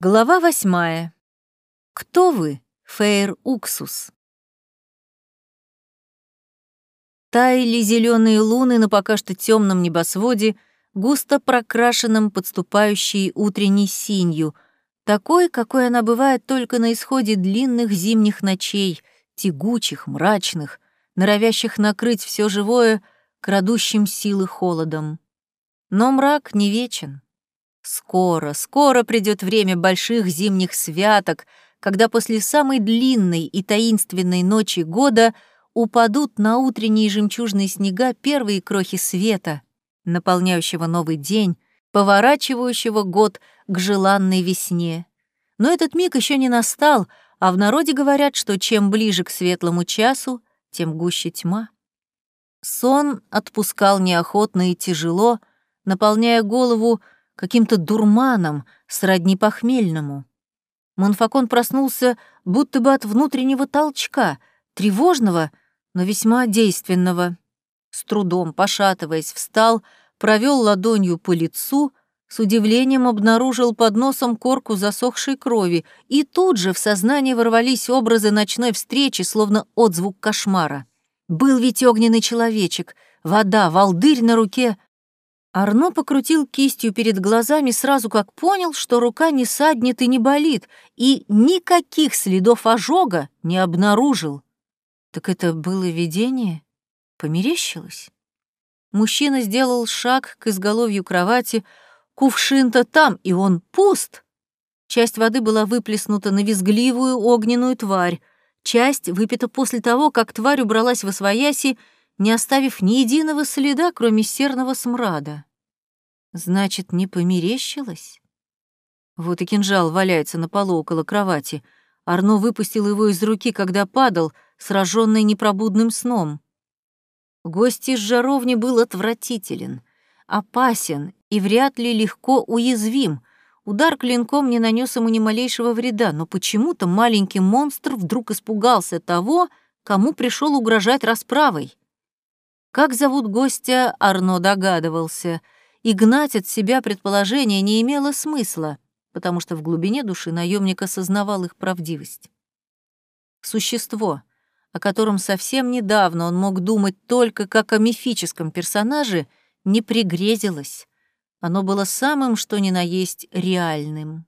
Глава восьмая. Кто вы, Фейр Уксус? Таяли зеленые луны на пока что темном небосводе, густо прокрашенном подступающей утренней синью, такой, какой она бывает только на исходе длинных зимних ночей, тягучих, мрачных, норовящих накрыть все живое крадущим силы холодом. Но мрак не вечен. Скоро, скоро придет время больших зимних святок, когда после самой длинной и таинственной ночи года упадут на утренние жемчужные снега первые крохи света, наполняющего новый день, поворачивающего год к желанной весне. Но этот миг еще не настал, а в народе говорят, что чем ближе к светлому часу, тем гуще тьма. Сон отпускал неохотно и тяжело, наполняя голову каким-то дурманом, сродни похмельному. Монфакон проснулся будто бы от внутреннего толчка, тревожного, но весьма действенного. С трудом, пошатываясь, встал, провел ладонью по лицу, с удивлением обнаружил под носом корку засохшей крови, и тут же в сознание ворвались образы ночной встречи, словно отзвук кошмара. Был ведь огненный человечек, вода, волдырь на руке, Арно покрутил кистью перед глазами сразу как понял, что рука не саднет и не болит, и никаких следов ожога не обнаружил. Так это было видение? Померещилось? Мужчина сделал шаг к изголовью кровати, кувшин-то там, и он пуст. Часть воды была выплеснута на визгливую огненную тварь, часть выпита после того, как тварь убралась во свояси, не оставив ни единого следа, кроме серного смрада. Значит, не померещилось? Вот и кинжал валяется на полу около кровати. Арно выпустил его из руки, когда падал, сраженный непробудным сном. Гость из жаровни был отвратителен, опасен и вряд ли легко уязвим. Удар клинком не нанес ему ни малейшего вреда, но почему-то маленький монстр вдруг испугался того, кому пришел угрожать расправой. Как зовут гостя, Арно догадывался — и гнать от себя предположения не имело смысла, потому что в глубине души наемник осознавал их правдивость. Существо, о котором совсем недавно он мог думать только как о мифическом персонаже, не пригрезилось. Оно было самым, что ни на есть, реальным.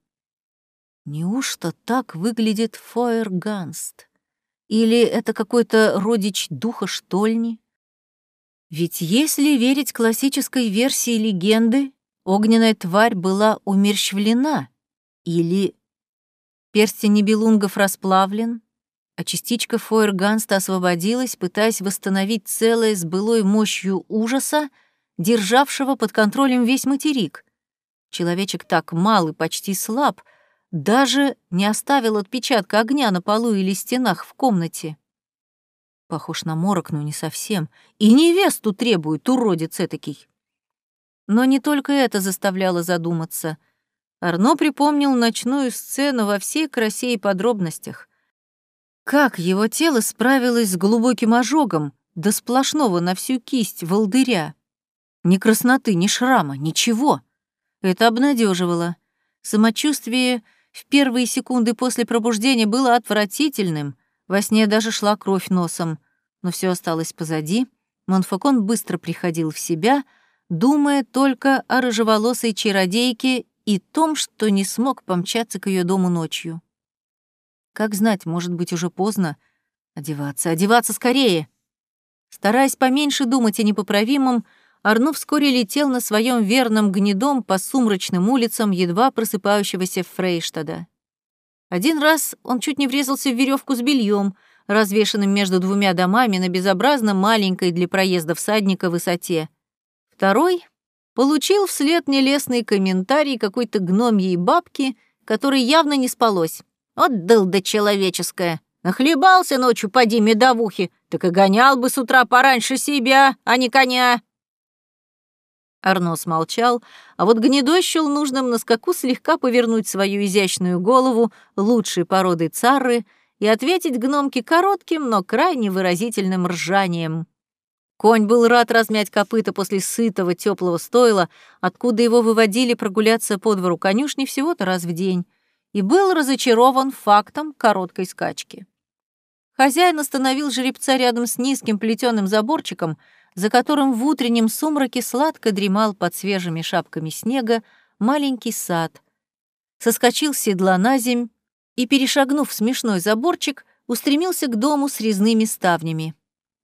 Неужто так выглядит Фойерганст? Или это какой-то родич духа штольни? Ведь если верить классической версии легенды, огненная тварь была умерщвлена, или перстень небелунгов расплавлен, а частичка Фойерганста освободилась, пытаясь восстановить целое с былой мощью ужаса, державшего под контролем весь материк. Человечек так мал и почти слаб, даже не оставил отпечатка огня на полу или стенах в комнате. Похож на морок, но не совсем. И невесту требует, уродец этакий. Но не только это заставляло задуматься. Арно припомнил ночную сцену во всей красе и подробностях. Как его тело справилось с глубоким ожогом, до сплошного на всю кисть волдыря. Ни красноты, ни шрама, ничего. Это обнадеживало. Самочувствие в первые секунды после пробуждения было отвратительным, во сне даже шла кровь носом, но все осталось позади. Монфакон быстро приходил в себя, думая только о рыжеволосой чародейке и том, что не смог помчаться к ее дому ночью. Как знать, может быть, уже поздно. Одеваться, одеваться скорее! Стараясь поменьше думать о непоправимом, Арну вскоре летел на своем верном гнедом по сумрачным улицам едва просыпающегося Фрейштада. Один раз он чуть не врезался в веревку с бельем, развешанным между двумя домами на безобразно маленькой для проезда всадника высоте. Второй получил вслед нелестный комментарий какой-то гномьей бабки, которой явно не спалось. «Отдал да человеческое! Нахлебался ночью, поди медовухи, так и гонял бы с утра пораньше себя, а не коня!» Арно смолчал, а вот гнедой счел нужным на скаку слегка повернуть свою изящную голову лучшей породы цары и ответить гномке коротким, но крайне выразительным ржанием. Конь был рад размять копыта после сытого теплого стойла, откуда его выводили прогуляться по двору конюшни всего-то раз в день. и был разочарован фактом короткой скачки. Хозяин остановил жеребца рядом с низким плетеным заборчиком, за которым в утреннем сумраке сладко дремал под свежими шапками снега маленький сад. Соскочил с седла на земь и, перешагнув смешной заборчик, устремился к дому с резными ставнями.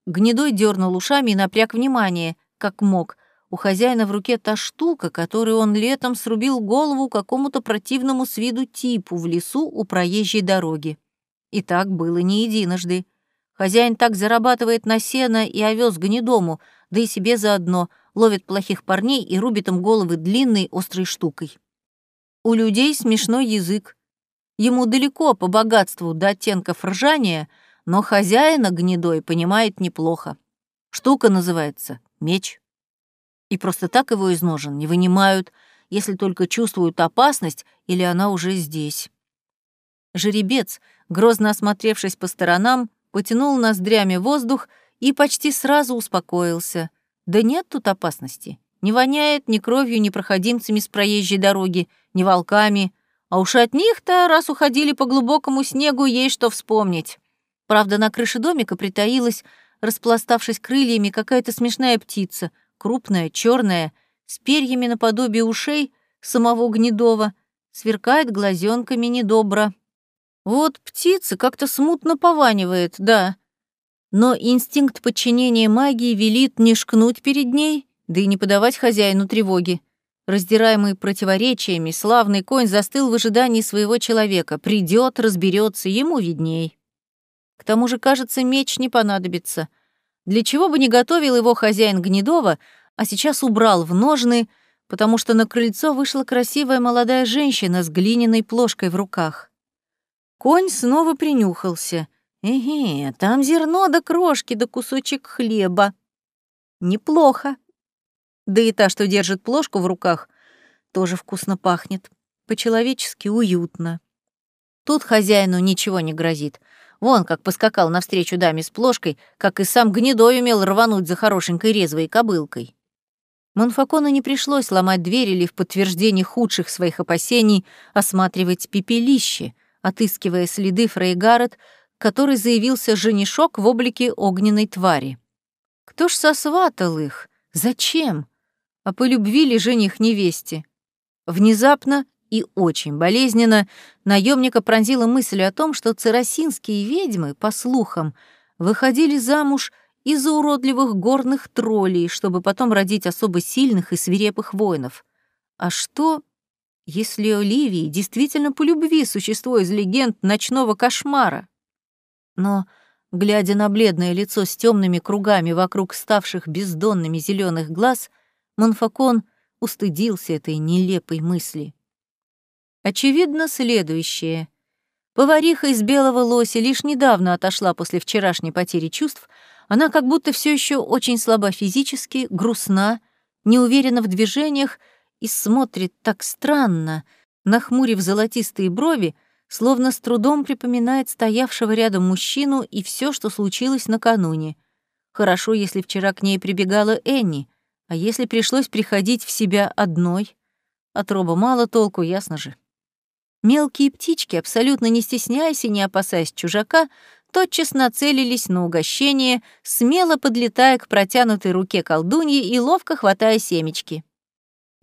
Гнедой дернул ушами и напряг внимание, как мог. У хозяина в руке та штука, которую он летом срубил голову какому-то противному с виду типу в лесу у проезжей дороги. И так было не единожды. Хозяин так зарабатывает на сено и овес гнедому, да и себе заодно, ловит плохих парней и рубит им головы длинной острой штукой. У людей смешной язык. Ему далеко по богатству до оттенков ржания, но хозяина гнедой понимает неплохо. Штука называется меч. И просто так его из ножен не вынимают, если только чувствуют опасность или она уже здесь. Жеребец, грозно осмотревшись по сторонам, потянул ноздрями воздух и почти сразу успокоился. Да нет тут опасности. Не воняет ни кровью, ни проходимцами с проезжей дороги, ни волками. А уж от них-то, раз уходили по глубокому снегу, есть что вспомнить. Правда, на крыше домика притаилась, распластавшись крыльями, какая-то смешная птица, крупная, черная, с перьями наподобие ушей самого гнедова, сверкает глазенками недобро. Вот птица как-то смутно пованивает, да. Но инстинкт подчинения магии велит не шкнуть перед ней, да и не подавать хозяину тревоги. Раздираемый противоречиями, славный конь застыл в ожидании своего человека. Придет, разберется, ему видней. К тому же, кажется, меч не понадобится. Для чего бы не готовил его хозяин Гнедова, а сейчас убрал в ножны, потому что на крыльцо вышла красивая молодая женщина с глиняной плошкой в руках. Конь снова принюхался. Эге, там зерно да крошки да кусочек хлеба. Неплохо. Да и та, что держит плошку в руках, тоже вкусно пахнет. По-человечески уютно. Тут хозяину ничего не грозит. Вон как поскакал навстречу даме с плошкой, как и сам гнедой умел рвануть за хорошенькой резвой кобылкой. Монфакону не пришлось ломать дверь или в подтверждение худших своих опасений осматривать пепелище — отыскивая следы Фрейгарет, который заявился женишок в облике огненной твари. Кто ж сосватал их? Зачем? А по любви ли жених невесте? Внезапно и очень болезненно наемника пронзила мысль о том, что царасинские ведьмы, по слухам, выходили замуж из-за уродливых горных троллей, чтобы потом родить особо сильных и свирепых воинов. А что, если Оливии действительно по любви существо из легенд ночного кошмара? Но, глядя на бледное лицо с темными кругами вокруг ставших бездонными зеленых глаз, Монфакон устыдился этой нелепой мысли. Очевидно, следующее. Повариха из белого лося лишь недавно отошла после вчерашней потери чувств, она как будто все еще очень слаба физически, грустна, неуверена в движениях и смотрит так странно, нахмурив золотистые брови, словно с трудом припоминает стоявшего рядом мужчину и все, что случилось накануне. Хорошо, если вчера к ней прибегала Энни, а если пришлось приходить в себя одной? От роба мало толку, ясно же. Мелкие птички, абсолютно не стесняясь и не опасаясь чужака, тотчас нацелились на угощение, смело подлетая к протянутой руке колдуньи и ловко хватая семечки.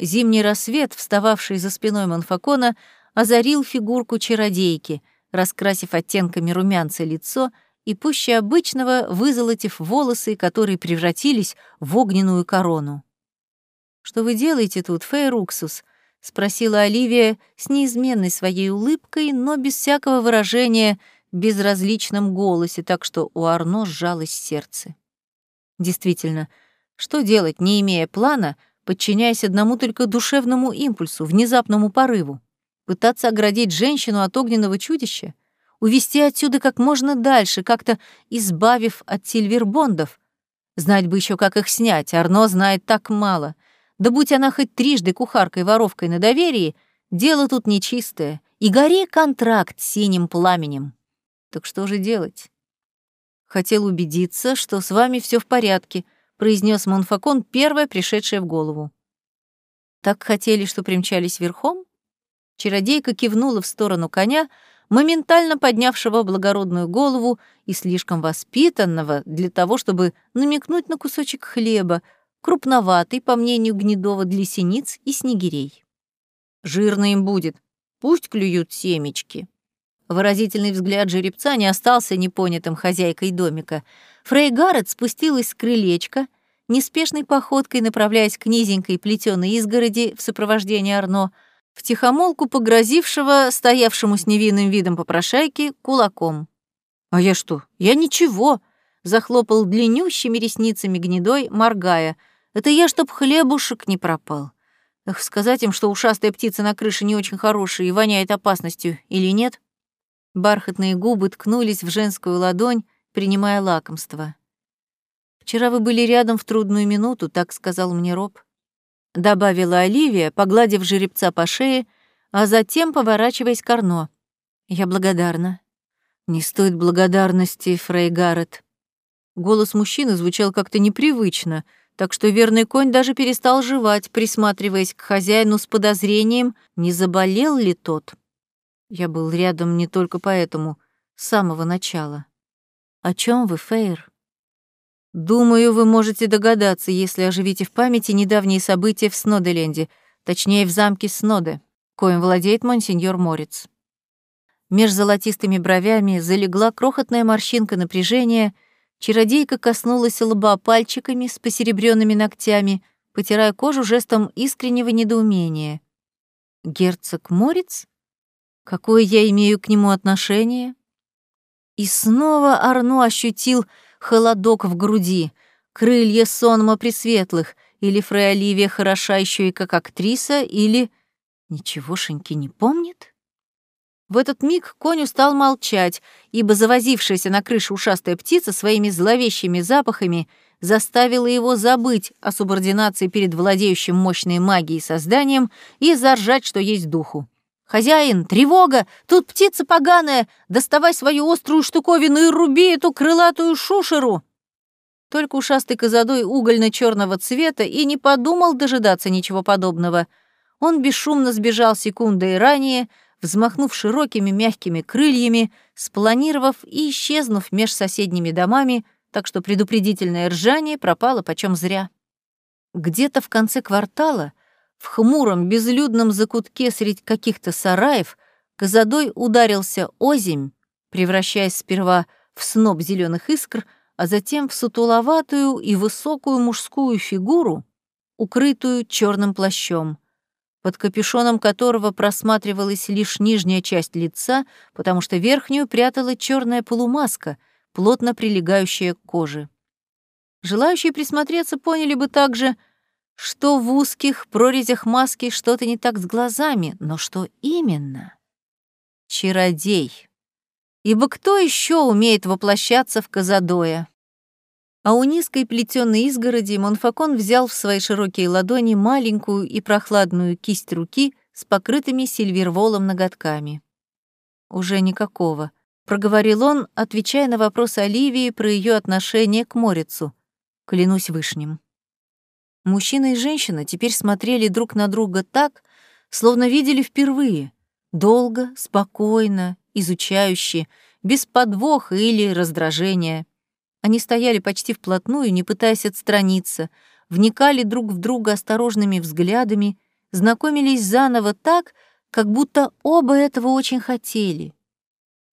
Зимний рассвет, встававший за спиной Монфакона, озарил фигурку чародейки, раскрасив оттенками румянца лицо и пуще обычного вызолотив волосы, которые превратились в огненную корону. «Что вы делаете тут, Фейруксус?» — спросила Оливия с неизменной своей улыбкой, но без всякого выражения в безразличном голосе, так что у Арно сжалось сердце. Действительно, что делать, не имея плана — подчиняясь одному только душевному импульсу, внезапному порыву. Пытаться оградить женщину от огненного чудища? Увести отсюда как можно дальше, как-то избавив от сильвербондов? Знать бы еще, как их снять, Арно знает так мало. Да будь она хоть трижды кухаркой-воровкой на доверии, дело тут нечистое, и гори контракт синим пламенем. Так что же делать? Хотел убедиться, что с вами все в порядке, произнес Монфакон, первое пришедшее в голову. Так хотели, что примчались верхом? Чародейка кивнула в сторону коня, моментально поднявшего благородную голову и слишком воспитанного для того, чтобы намекнуть на кусочек хлеба, крупноватый, по мнению Гнедова, для синиц и снегирей. «Жирно им будет, пусть клюют семечки». Выразительный взгляд жеребца не остался непонятым хозяйкой домика. Фрей Гаррет спустилась с крылечка, неспешной походкой направляясь к низенькой плетеной изгороди в сопровождении Арно, втихомолку погрозившего стоявшему с невинным видом попрошайки кулаком. «А я что? Я ничего!» — захлопал длиннющими ресницами гнедой, моргая. «Это я, чтоб хлебушек не пропал. Эх, сказать им, что ушастая птица на крыше не очень хорошая и воняет опасностью, или нет?» Бархатные губы ткнулись в женскую ладонь, принимая лакомство. «Вчера вы были рядом в трудную минуту», — так сказал мне Роб добавила Оливия, погладив жеребца по шее, а затем поворачиваясь к Арно. Я благодарна. Не стоит благодарности, Фрей Гаррет. Голос мужчины звучал как-то непривычно, так что верный конь даже перестал жевать, присматриваясь к хозяину с подозрением, не заболел ли тот. Я был рядом не только поэтому, с самого начала. О чем вы, Фейр? Думаю, вы можете догадаться, если оживите в памяти недавние события в Сноделенде, точнее, в замке Сноде, коим владеет монсеньор Морец. Меж золотистыми бровями залегла крохотная морщинка напряжения, чародейка коснулась лба пальчиками с посеребренными ногтями, потирая кожу жестом искреннего недоумения. «Герцог Морец? Какое я имею к нему отношение?» И снова Арно ощутил холодок в груди, крылья сонма пресветлых, или Фрей Оливия хороша еще и как актриса, или... Ничегошеньки не помнит? В этот миг конь устал молчать, ибо завозившаяся на крыше ушастая птица своими зловещими запахами заставила его забыть о субординации перед владеющим мощной магией созданием и заржать, что есть духу. «Хозяин, тревога! Тут птица поганая! Доставай свою острую штуковину и руби эту крылатую шушеру!» Только ушастый козадой угольно-черного цвета и не подумал дожидаться ничего подобного. Он бесшумно сбежал секундой ранее, взмахнув широкими мягкими крыльями, спланировав и исчезнув меж соседними домами, так что предупредительное ржание пропало почем зря. Где-то в конце квартала — в хмуром, безлюдном закутке среди каких-то сараев Казадой ударился озимь, превращаясь сперва в сноп зеленых искр, а затем в сутуловатую и высокую мужскую фигуру, укрытую черным плащом, под капюшоном которого просматривалась лишь нижняя часть лица, потому что верхнюю прятала черная полумаска, плотно прилегающая к коже. Желающие присмотреться поняли бы также — что в узких прорезях маски что-то не так с глазами, но что именно? Чародей. Ибо кто еще умеет воплощаться в Казадоя? А у низкой плетеной изгороди Монфакон взял в свои широкие ладони маленькую и прохладную кисть руки с покрытыми сильверволом ноготками. «Уже никакого», — проговорил он, отвечая на вопрос Оливии про ее отношение к Морицу. «Клянусь вышним». Мужчина и женщина теперь смотрели друг на друга так, словно видели впервые, долго, спокойно, изучающе, без подвоха или раздражения. Они стояли почти вплотную, не пытаясь отстраниться, вникали друг в друга осторожными взглядами, знакомились заново так, как будто оба этого очень хотели.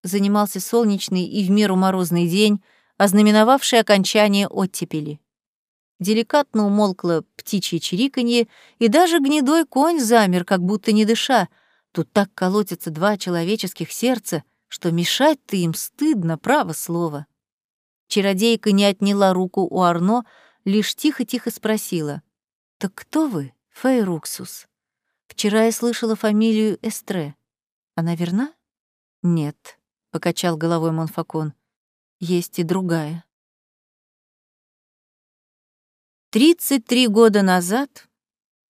Занимался солнечный и в меру морозный день, ознаменовавший окончание оттепели. Деликатно умолкло птичье чириканье, и даже гнедой конь замер, как будто не дыша. Тут так колотятся два человеческих сердца, что мешать-то им стыдно, право слово. Чародейка не отняла руку у Арно, лишь тихо-тихо спросила. «Так кто вы, Фейруксус? Вчера я слышала фамилию Эстре. Она верна?» «Нет», — покачал головой Монфакон. «Есть и другая». 33 года назад,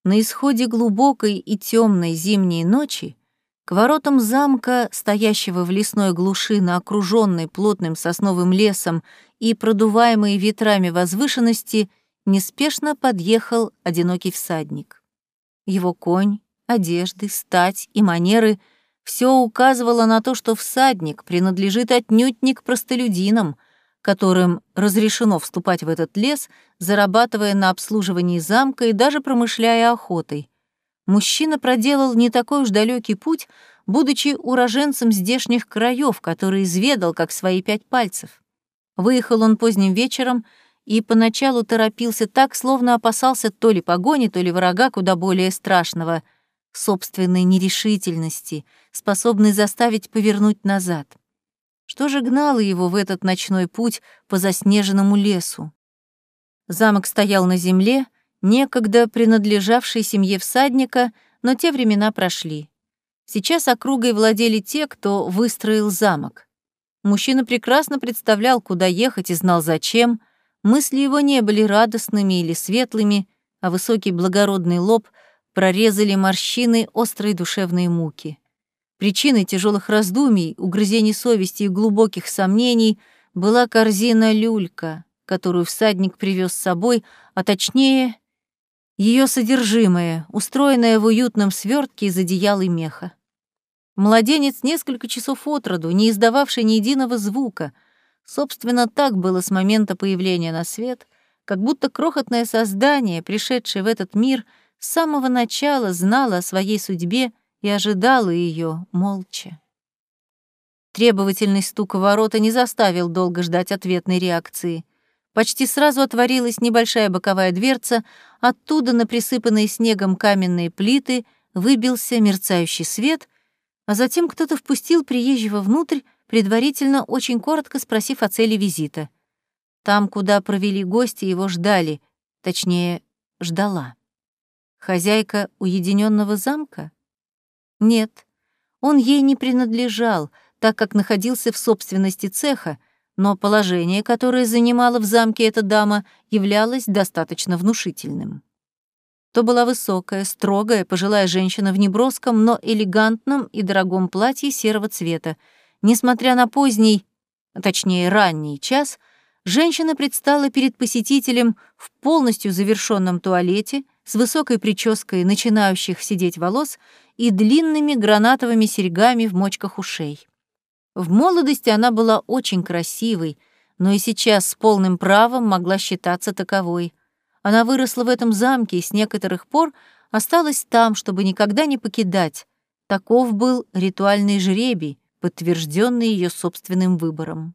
на исходе глубокой и темной зимней ночи, к воротам замка, стоящего в лесной глуши на окруженной плотным сосновым лесом и продуваемой ветрами возвышенности, неспешно подъехал одинокий всадник. Его конь, одежды, стать и манеры — все указывало на то, что всадник принадлежит отнюдь не к простолюдинам, которым разрешено вступать в этот лес, зарабатывая на обслуживании замка и даже промышляя охотой. Мужчина проделал не такой уж далекий путь, будучи уроженцем здешних краев, который изведал как свои пять пальцев. Выехал он поздним вечером и поначалу торопился так, словно опасался то ли погони, то ли врага куда более страшного — собственной нерешительности, способной заставить повернуть назад. Что же гнало его в этот ночной путь по заснеженному лесу? Замок стоял на земле, некогда принадлежавший семье всадника, но те времена прошли. Сейчас округой владели те, кто выстроил замок. Мужчина прекрасно представлял, куда ехать и знал зачем. Мысли его не были радостными или светлыми, а высокий благородный лоб прорезали морщины острой душевной муки. Причиной тяжелых раздумий, угрызений совести и глубоких сомнений была корзина люлька, которую всадник привез с собой, а точнее ее содержимое, устроенное в уютном свертке из одеял и меха. Младенец несколько часов от роду, не издававший ни единого звука. Собственно, так было с момента появления на свет, как будто крохотное создание, пришедшее в этот мир, с самого начала знало о своей судьбе и ожидала ее молча. Требовательный стук ворота не заставил долго ждать ответной реакции. Почти сразу отворилась небольшая боковая дверца, оттуда на присыпанные снегом каменные плиты выбился мерцающий свет, а затем кто-то впустил приезжего внутрь, предварительно очень коротко спросив о цели визита. Там, куда провели гости, его ждали, точнее, ждала. Хозяйка уединенного замка? Нет, он ей не принадлежал, так как находился в собственности цеха, но положение, которое занимала в замке эта дама, являлось достаточно внушительным. То была высокая, строгая, пожилая женщина в неброском, но элегантном и дорогом платье серого цвета. Несмотря на поздний, точнее ранний час, женщина предстала перед посетителем в полностью завершенном туалете, с высокой прической начинающих сидеть волос и длинными гранатовыми серьгами в мочках ушей. В молодости она была очень красивой, но и сейчас с полным правом могла считаться таковой. Она выросла в этом замке и с некоторых пор осталась там, чтобы никогда не покидать. Таков был ритуальный жребий, подтвержденный ее собственным выбором.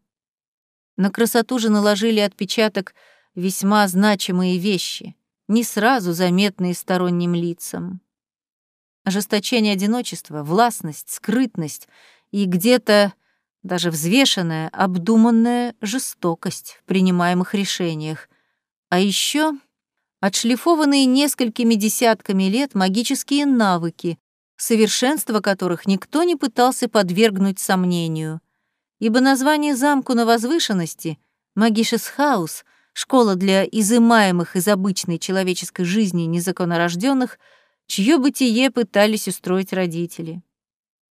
На красоту же наложили отпечаток весьма значимые вещи, не сразу заметные сторонним лицам ожесточение одиночества, властность, скрытность и где-то даже взвешенная, обдуманная жестокость в принимаемых решениях. А еще отшлифованные несколькими десятками лет магические навыки, совершенство которых никто не пытался подвергнуть сомнению. Ибо название замку на возвышенности Магишес Хаус, школа для изымаемых из обычной человеческой жизни незаконнорожденных — чье бытие пытались устроить родители.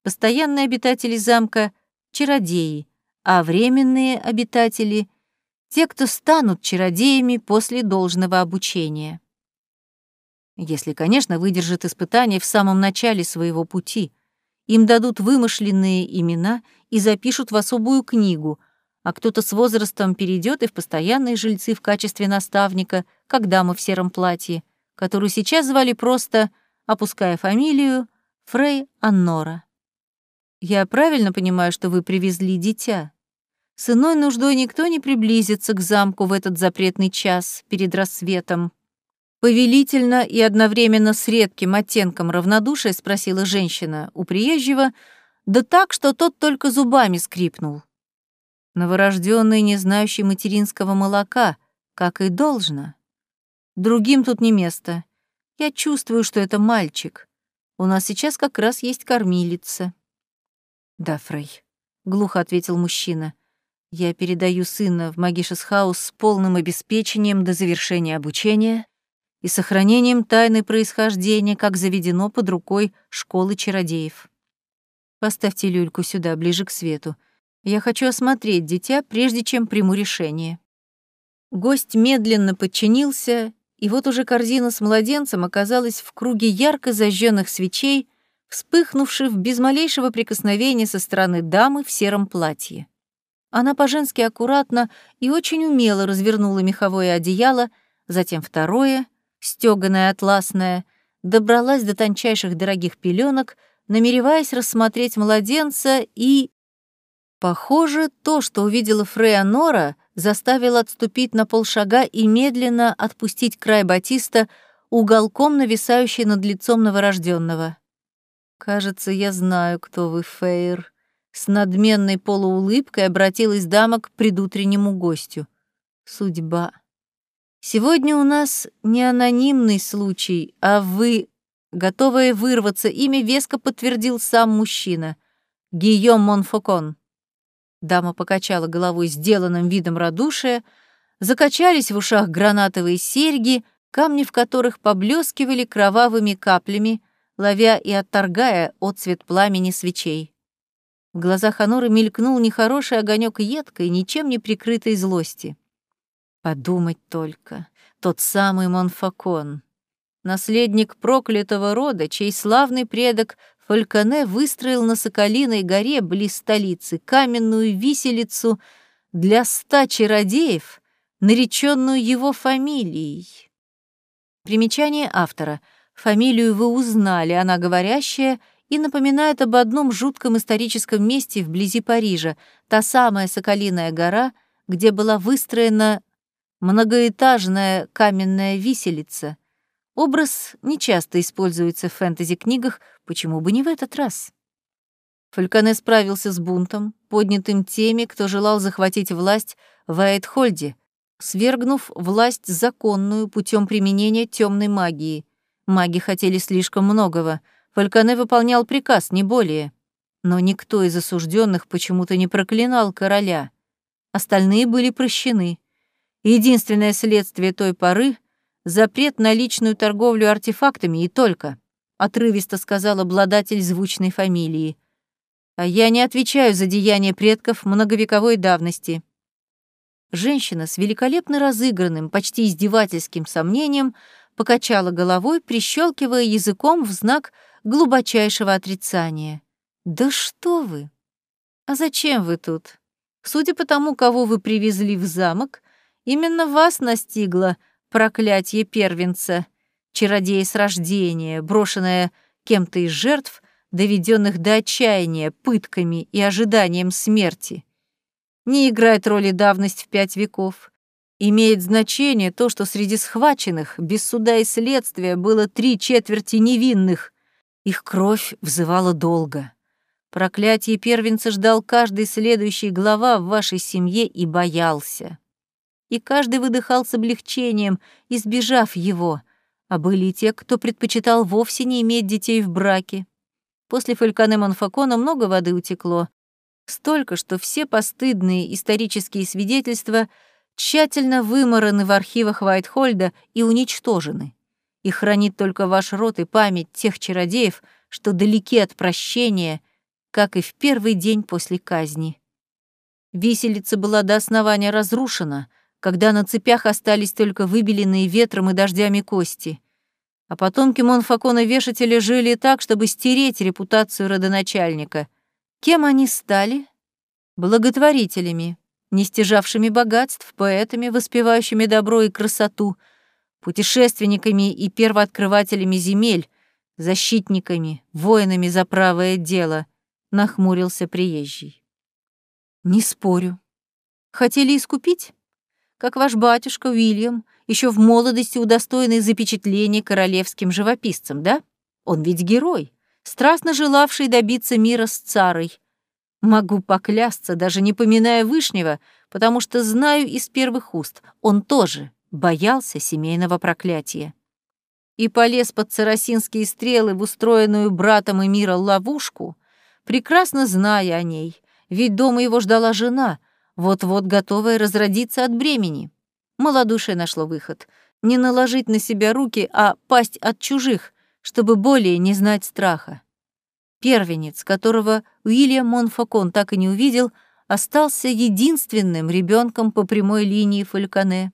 Постоянные обитатели замка — чародеи, а временные обитатели — те, кто станут чародеями после должного обучения. Если, конечно, выдержат испытания в самом начале своего пути. Им дадут вымышленные имена и запишут в особую книгу, а кто-то с возрастом перейдет и в постоянные жильцы в качестве наставника, как дама в сером платье, которую сейчас звали просто — опуская фамилию, Фрей Аннора. «Я правильно понимаю, что вы привезли дитя? С иной нуждой никто не приблизится к замку в этот запретный час перед рассветом». Повелительно и одновременно с редким оттенком равнодушия спросила женщина у приезжего, да так, что тот только зубами скрипнул. Новорожденный, не знающий материнского молока, как и должно. Другим тут не место. Я чувствую, что это мальчик. У нас сейчас как раз есть кормилица». «Да, Фрей», — глухо ответил мужчина. «Я передаю сына в Магишес-хаус с полным обеспечением до завершения обучения и сохранением тайны происхождения, как заведено под рукой школы чародеев. Поставьте люльку сюда, ближе к свету. Я хочу осмотреть дитя, прежде чем приму решение». Гость медленно подчинился и вот уже корзина с младенцем оказалась в круге ярко зажженных свечей, вспыхнувших без малейшего прикосновения со стороны дамы в сером платье. Она по-женски аккуратно и очень умело развернула меховое одеяло, затем второе, стёганое атласное, добралась до тончайших дорогих пеленок, намереваясь рассмотреть младенца и... Похоже, то, что увидела Фрея Нора, заставило отступить на полшага и медленно отпустить край батиста, уголком нависающий над лицом новорожденного. «Кажется, я знаю, кто вы, Фейр», — с надменной полуулыбкой обратилась дама к предутреннему гостю. «Судьба». Сегодня у нас не анонимный случай, а вы, готовые вырваться, имя веско подтвердил сам мужчина. Гийом Монфокон. Дама покачала головой сделанным видом радушия, закачались в ушах гранатовые серьги, камни в которых поблескивали кровавыми каплями, ловя и отторгая отцвет пламени свечей. В глазах Аноры мелькнул нехороший огонек едкой, ничем не прикрытой злости. Подумать только, тот самый Монфакон, наследник проклятого рода, чей славный предок Фальконе выстроил на Соколиной горе близ столицы каменную виселицу для ста чародеев, нареченную его фамилией. Примечание автора. Фамилию вы узнали, она говорящая и напоминает об одном жутком историческом месте вблизи Парижа, та самая Соколиная гора, где была выстроена многоэтажная каменная виселица. Образ нечасто используется в фэнтези-книгах, почему бы не в этот раз? Фальконе справился с бунтом, поднятым теми, кто желал захватить власть в Айтхольде, свергнув власть законную путем применения темной магии. Маги хотели слишком многого. Фальконе выполнял приказ, не более. Но никто из осужденных почему-то не проклинал короля. Остальные были прощены. Единственное следствие той поры — запрет на личную торговлю артефактами и только, — отрывисто сказал обладатель звучной фамилии. А я не отвечаю за деяния предков многовековой давности. Женщина с великолепно разыгранным, почти издевательским сомнением покачала головой, прищелкивая языком в знак глубочайшего отрицания. «Да что вы! А зачем вы тут? Судя по тому, кого вы привезли в замок, Именно вас настигло проклятие первенца, чародея с рождения, брошенное кем-то из жертв, доведенных до отчаяния пытками и ожиданием смерти. Не играет роли давность в пять веков. Имеет значение то, что среди схваченных, без суда и следствия, было три четверти невинных. Их кровь взывала долго. Проклятие первенца ждал каждый следующий глава в вашей семье и боялся и каждый выдыхал с облегчением, избежав его, а были те, кто предпочитал вовсе не иметь детей в браке. После Фальконе Монфакона много воды утекло, столько, что все постыдные исторические свидетельства тщательно вымораны в архивах Вайтхольда и уничтожены. И хранит только ваш род и память тех чародеев, что далеки от прощения, как и в первый день после казни. Виселица была до основания разрушена — когда на цепях остались только выбеленные ветром и дождями кости. А потомки Монфакона-вешателя жили так, чтобы стереть репутацию родоначальника. Кем они стали? Благотворителями, не стяжавшими богатств, поэтами, воспевающими добро и красоту, путешественниками и первооткрывателями земель, защитниками, воинами за правое дело, нахмурился приезжий. Не спорю. Хотели искупить? Как ваш батюшка Уильям, еще в молодости удостоенный запечатления королевским живописцем, да? Он ведь герой, страстно желавший добиться мира с царой. Могу поклясться, даже не поминая Вышнего, потому что знаю из первых уст, он тоже боялся семейного проклятия. И полез под царосинские стрелы в устроенную братом и мира ловушку, прекрасно зная о ней, ведь дома его ждала жена — вот-вот готовая разродиться от бремени. Малодушие нашло выход. Не наложить на себя руки, а пасть от чужих, чтобы более не знать страха. Первенец, которого Уильям Монфакон так и не увидел, остался единственным ребенком по прямой линии Фальконе.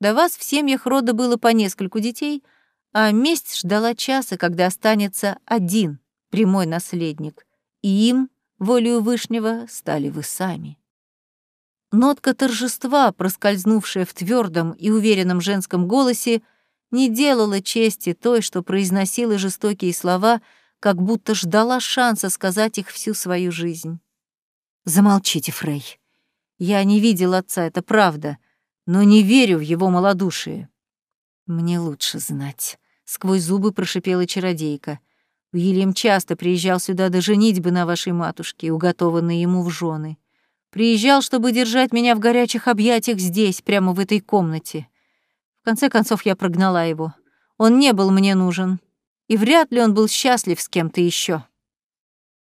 До вас в семьях рода было по нескольку детей, а месть ждала часа, когда останется один прямой наследник, и им, волею Вышнего, стали вы сами. Нотка торжества, проскользнувшая в твердом и уверенном женском голосе, не делала чести той, что произносила жестокие слова, как будто ждала шанса сказать их всю свою жизнь. «Замолчите, Фрей. Я не видел отца, это правда, но не верю в его малодушие». «Мне лучше знать», — сквозь зубы прошипела чародейка. «Уильям часто приезжал сюда до женитьбы на вашей матушке, уготованной ему в жены. Приезжал, чтобы держать меня в горячих объятиях здесь, прямо в этой комнате. В конце концов, я прогнала его. Он не был мне нужен. И вряд ли он был счастлив с кем-то еще.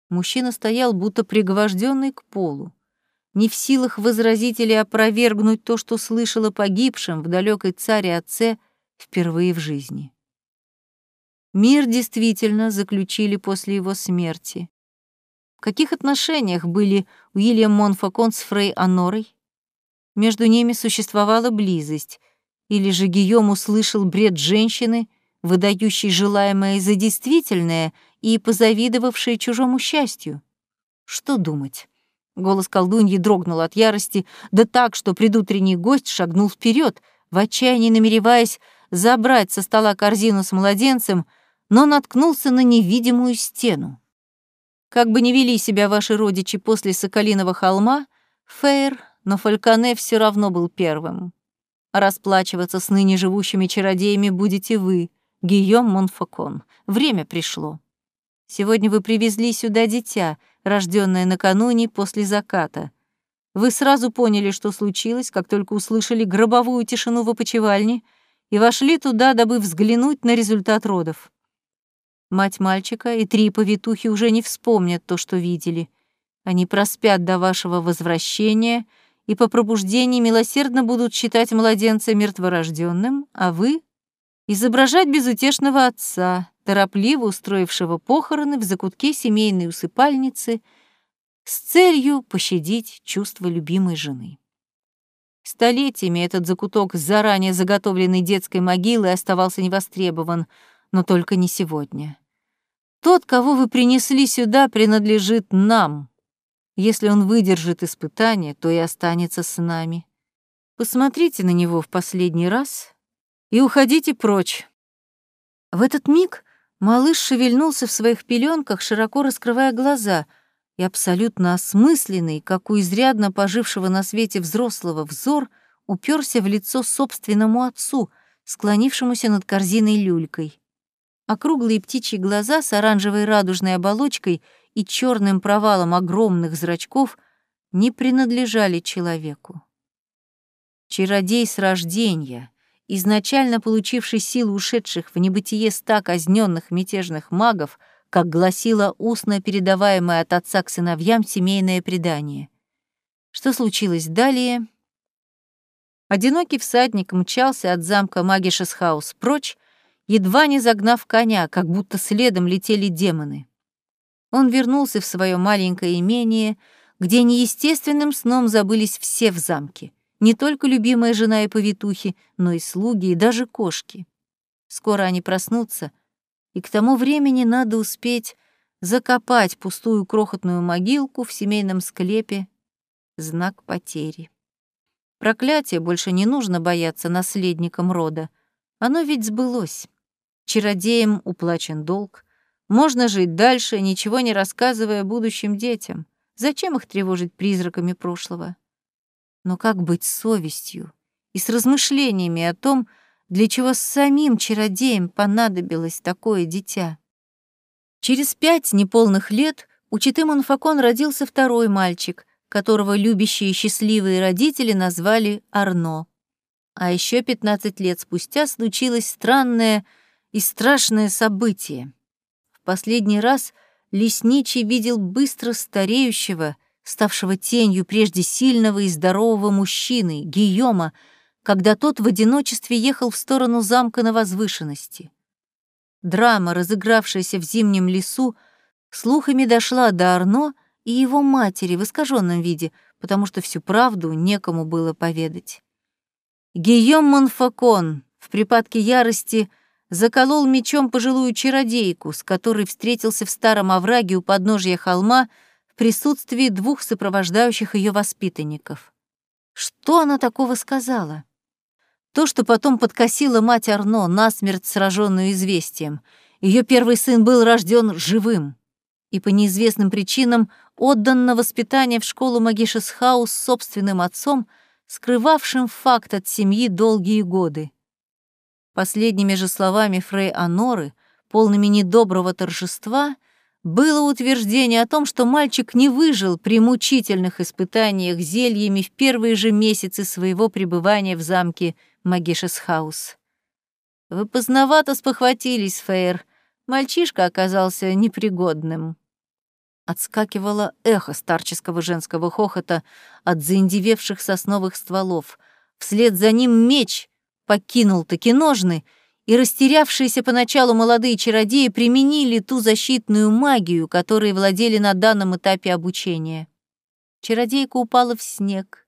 Мужчина стоял, будто пригвожденный к полу. Не в силах возразить или опровергнуть то, что слышала погибшим в далекой царе отце впервые в жизни. Мир действительно заключили после его смерти. В каких отношениях были Уильям Монфакон с Фрей Анорой? Между ними существовала близость, или же Гийом услышал бред женщины, выдающей желаемое за действительное и позавидовавшей чужому счастью? Что думать? Голос колдуньи дрогнул от ярости, да так, что предутренний гость шагнул вперед, в отчаянии намереваясь забрать со стола корзину с младенцем, но наткнулся на невидимую стену. Как бы ни вели себя ваши родичи после Соколиного холма, Фейр, но Фальконе все равно был первым. Расплачиваться с ныне живущими чародеями будете вы, Гийом Монфакон. Время пришло. Сегодня вы привезли сюда дитя, рожденное накануне после заката. Вы сразу поняли, что случилось, как только услышали гробовую тишину в опочивальне и вошли туда, дабы взглянуть на результат родов. Мать мальчика и три повитухи уже не вспомнят то, что видели. Они проспят до вашего возвращения и по пробуждении милосердно будут считать младенца мертворожденным, а вы — изображать безутешного отца, торопливо устроившего похороны в закутке семейной усыпальницы с целью пощадить чувства любимой жены. Столетиями этот закуток заранее заготовленной детской могилой оставался невостребован — но только не сегодня. Тот, кого вы принесли сюда, принадлежит нам. Если он выдержит испытание, то и останется с нами. Посмотрите на него в последний раз и уходите прочь. В этот миг малыш шевельнулся в своих пеленках, широко раскрывая глаза, и абсолютно осмысленный, как у изрядно пожившего на свете взрослого взор, уперся в лицо собственному отцу, склонившемуся над корзиной люлькой. Округлые птичьи глаза с оранжевой радужной оболочкой и черным провалом огромных зрачков не принадлежали человеку. Чародей с рождения, изначально получивший силу ушедших в небытие ста казненных мятежных магов, как гласило устно передаваемое от отца к сыновьям семейное предание. Что случилось далее? Одинокий всадник мчался от замка Магишесхаус прочь, едва не загнав коня, как будто следом летели демоны. Он вернулся в свое маленькое имение, где неестественным сном забылись все в замке, не только любимая жена и повитухи, но и слуги и даже кошки. Скоро они проснутся, и к тому времени надо успеть закопать пустую крохотную могилку в семейном склепе, знак потери. Проклятие больше не нужно бояться наследникам рода. Оно ведь сбылось чародеям уплачен долг, можно жить дальше, ничего не рассказывая будущим детям. Зачем их тревожить призраками прошлого? Но как быть с совестью и с размышлениями о том, для чего самим чародеям понадобилось такое дитя? Через пять неполных лет у Читы родился второй мальчик, которого любящие и счастливые родители назвали Арно. А еще 15 лет спустя случилось странное и страшное событие. В последний раз лесничий видел быстро стареющего, ставшего тенью прежде сильного и здорового мужчины, Гийома, когда тот в одиночестве ехал в сторону замка на возвышенности. Драма, разыгравшаяся в зимнем лесу, слухами дошла до Арно и его матери в искаженном виде, потому что всю правду некому было поведать. Гийом Монфакон в припадке ярости заколол мечом пожилую чародейку, с которой встретился в старом овраге у подножья холма в присутствии двух сопровождающих ее воспитанников. Что она такого сказала? То, что потом подкосила мать Арно, насмерть сраженную известием. Ее первый сын был рожден живым и по неизвестным причинам отдан на воспитание в школу Магишесхаус с собственным отцом, скрывавшим факт от семьи долгие годы. Последними же словами Фрей Аноры, полными недоброго торжества, было утверждение о том, что мальчик не выжил при мучительных испытаниях зельями в первые же месяцы своего пребывания в замке Магишесхаус. «Вы поздновато спохватились, Фейр. Мальчишка оказался непригодным». Отскакивало эхо старческого женского хохота от заиндевевших сосновых стволов. Вслед за ним меч покинул таки ножны, и растерявшиеся поначалу молодые чародеи применили ту защитную магию, которой владели на данном этапе обучения. Чародейка упала в снег,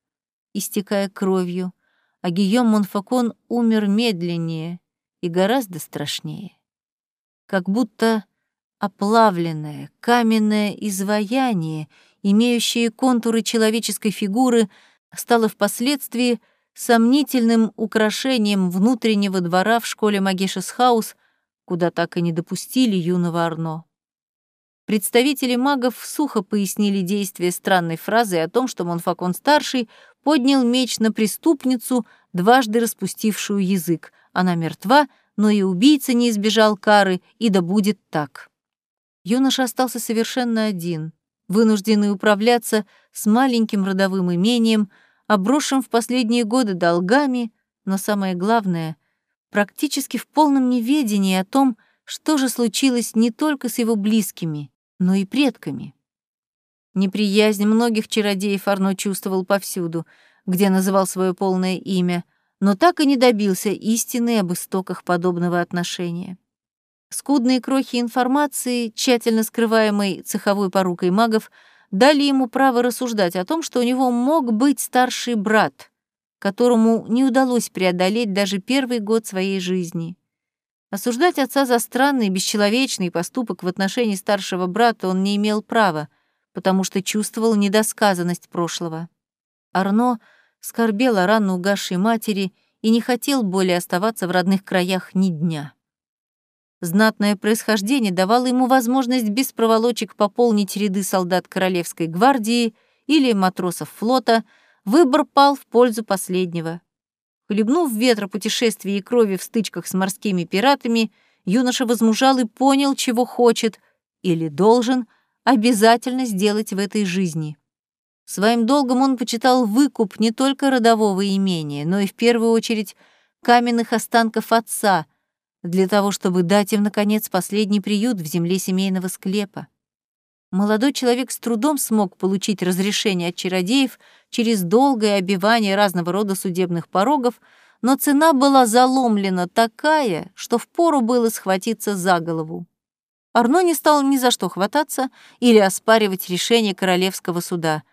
истекая кровью, а Гийом Монфакон умер медленнее и гораздо страшнее. Как будто оплавленное каменное изваяние, имеющее контуры человеческой фигуры, стало впоследствии сомнительным украшением внутреннего двора в школе Магишесхаус, куда так и не допустили юного Арно. Представители магов сухо пояснили действие странной фразы о том, что Монфакон-старший поднял меч на преступницу, дважды распустившую язык. Она мертва, но и убийца не избежал кары, и да будет так. Юноша остался совершенно один, вынужденный управляться с маленьким родовым имением — обросшим в последние годы долгами, но самое главное, практически в полном неведении о том, что же случилось не только с его близкими, но и предками. Неприязнь многих чародеев Арно чувствовал повсюду, где называл свое полное имя, но так и не добился истины об истоках подобного отношения. Скудные крохи информации, тщательно скрываемой цеховой порукой магов, дали ему право рассуждать о том, что у него мог быть старший брат, которому не удалось преодолеть даже первый год своей жизни. Осуждать отца за странный бесчеловечный поступок в отношении старшего брата он не имел права, потому что чувствовал недосказанность прошлого. Арно скорбел о рано угасшей матери и не хотел более оставаться в родных краях ни дня. Знатное происхождение давало ему возможность без проволочек пополнить ряды солдат Королевской гвардии или матросов флота, выбор пал в пользу последнего. Хлебнув ветра путешествий и крови в стычках с морскими пиратами, юноша возмужал и понял, чего хочет или должен обязательно сделать в этой жизни. Своим долгом он почитал выкуп не только родового имения, но и в первую очередь каменных останков отца — для того, чтобы дать им, наконец, последний приют в земле семейного склепа. Молодой человек с трудом смог получить разрешение от чародеев через долгое обивание разного рода судебных порогов, но цена была заломлена такая, что впору было схватиться за голову. Арно не стал ни за что хвататься или оспаривать решение королевского суда.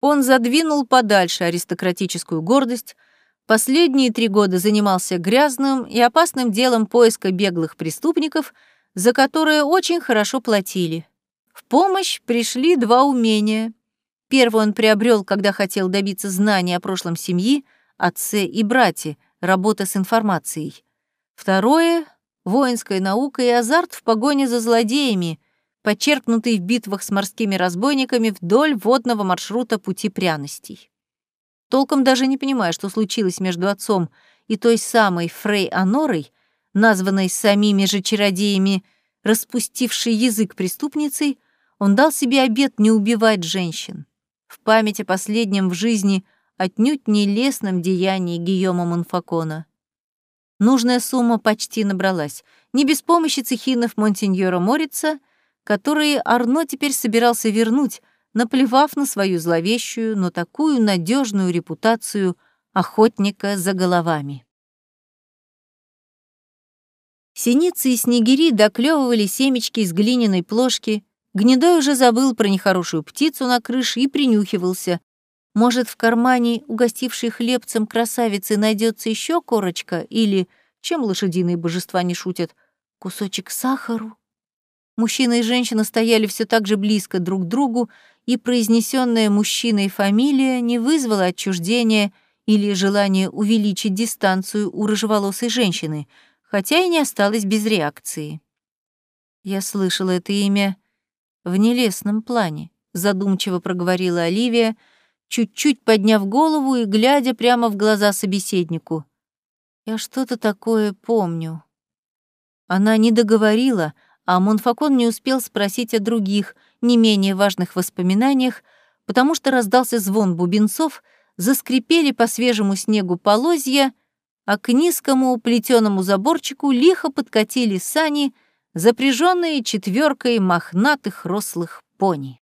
Он задвинул подальше аристократическую гордость, Последние три года занимался грязным и опасным делом поиска беглых преступников, за которые очень хорошо платили. В помощь пришли два умения. Первый он приобрел, когда хотел добиться знаний о прошлом семьи, отце и брате, работа с информацией. Второе — воинская наука и азарт в погоне за злодеями, почерпнутый в битвах с морскими разбойниками вдоль водного маршрута пути пряностей толком даже не понимая, что случилось между отцом и той самой Фрей Анорой, названной самими же чародеями, распустившей язык преступницей, он дал себе обет не убивать женщин. В память о последнем в жизни отнюдь не лесном деянии Гийома Монфакона. Нужная сумма почти набралась, не без помощи цехинов Монсеньора Морица, которые Арно теперь собирался вернуть, наплевав на свою зловещую, но такую надежную репутацию охотника за головами. Синицы и снегири доклевывали семечки из глиняной плошки, Гнедой уже забыл про нехорошую птицу на крыше и принюхивался. Может, в кармане угостившей хлебцем красавицы найдется еще корочка или, чем лошадиные божества не шутят, кусочек сахару? Мужчина и женщина стояли все так же близко друг к другу, и произнесенная мужчиной фамилия не вызвала отчуждения или желания увеличить дистанцию у рыжеволосой женщины, хотя и не осталась без реакции. Я слышала это имя в нелестном плане, задумчиво проговорила Оливия, чуть-чуть подняв голову и глядя прямо в глаза собеседнику. Я что-то такое помню. Она не договорила, а Монфакон не успел спросить о других, не менее важных воспоминаниях, потому что раздался звон бубенцов, заскрипели по свежему снегу полозья, а к низкому плетеному заборчику лихо подкатили сани, запряженные четверкой мохнатых рослых пони.